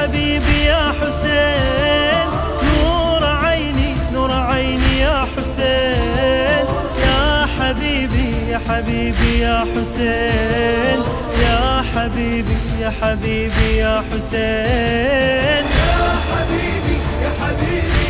حبيبي يا حسين نور عيني نور عيني يا حسين. يا حبيبي يا حبيبي يا حسين. يا حبيبي يا حبيبي يا حسين. يا حبيبي يا حبيبي.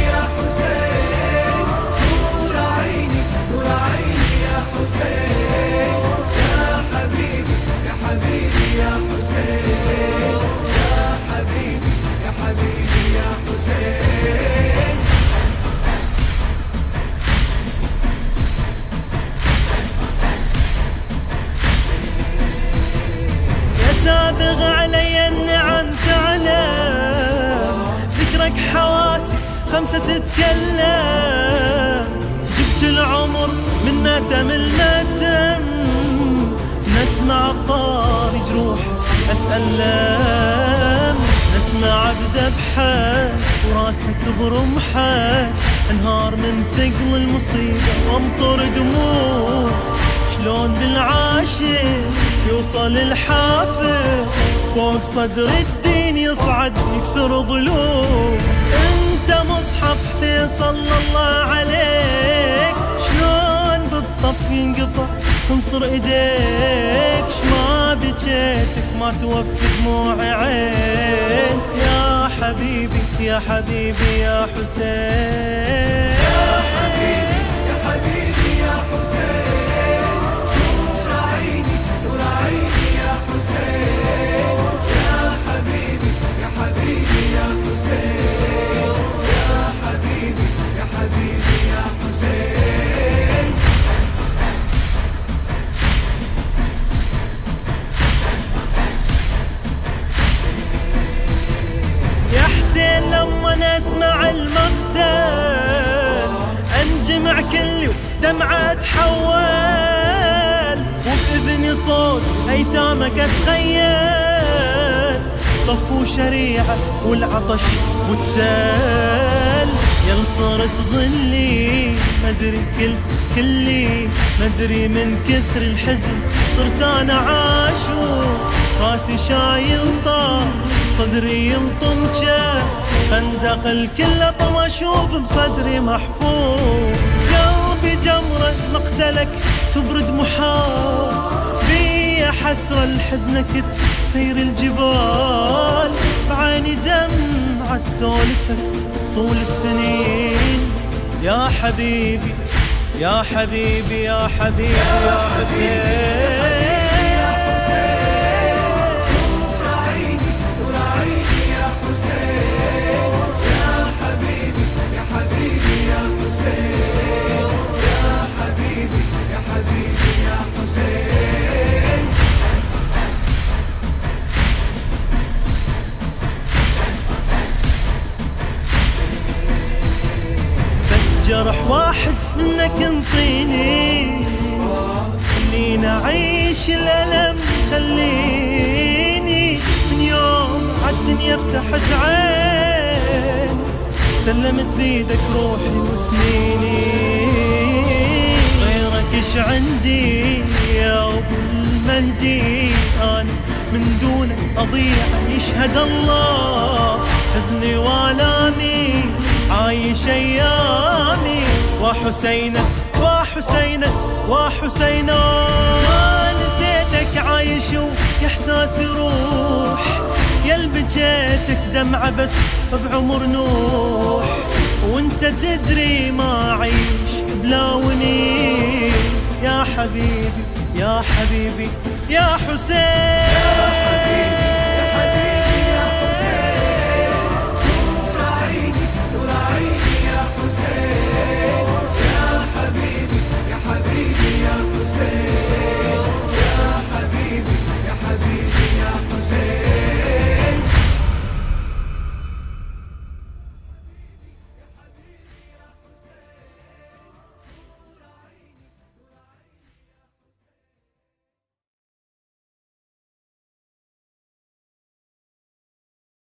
سابغ علي النعم تعلم. ذكرك حواسي خمسة تتكلم. جبت العمر من متم المتم نسمع بطاري جروح أتألم. نسمع بذبحة وراسك برمحة أنهار من ثقل المصيبة وامطر دموع. شلون بالعاشق يوصل الحافر فوق صدر الدين يصعد يكسر ظلوم. انت مصحف حسين صلى الله عليك. شلون بالطف ينقطع تنصر ايديك؟ شما بجيتك ما توفي دموع عين يا حبيبي يا حبيبي يا حسين. دمعة تحول وبإذني صوت أيتامك أتخيل طفوا شريعة والعطش والتل. يل صرت ظلي مدري كل كلي مدري من كثر الحزن صرت أنا عاشور راسي شايل طار صدري يلطم جاه خندق الكل طم أشوف بصدري قلبي جمرة مقتلك تبرد محال. بي حسرة لحزنك تسير الجبال. بعيني دمعة سولفك طول السنين. يا حبيبي يا حبيبي يا حبيبي يا حسين. جرح واحد منك انطيني. خليني أعيش الألم خليني من يوم عالدنيا فتحت عين. سلمت بيدك روحي وسنيني. غيرك إيش عندي يا أبو المهدي؟ أنا من دونك أضيع يشهد الله. حزني وآلامي عايش أيامي. وحسينة وحسينة وحسينة ما نسيتك عايش وإحساس يروح. يل بجيتك دمعة بس بعمر نوح. وانت تدري ما عيش بلا ونين يا حبيبي يا حبيبي يا حسين. I feel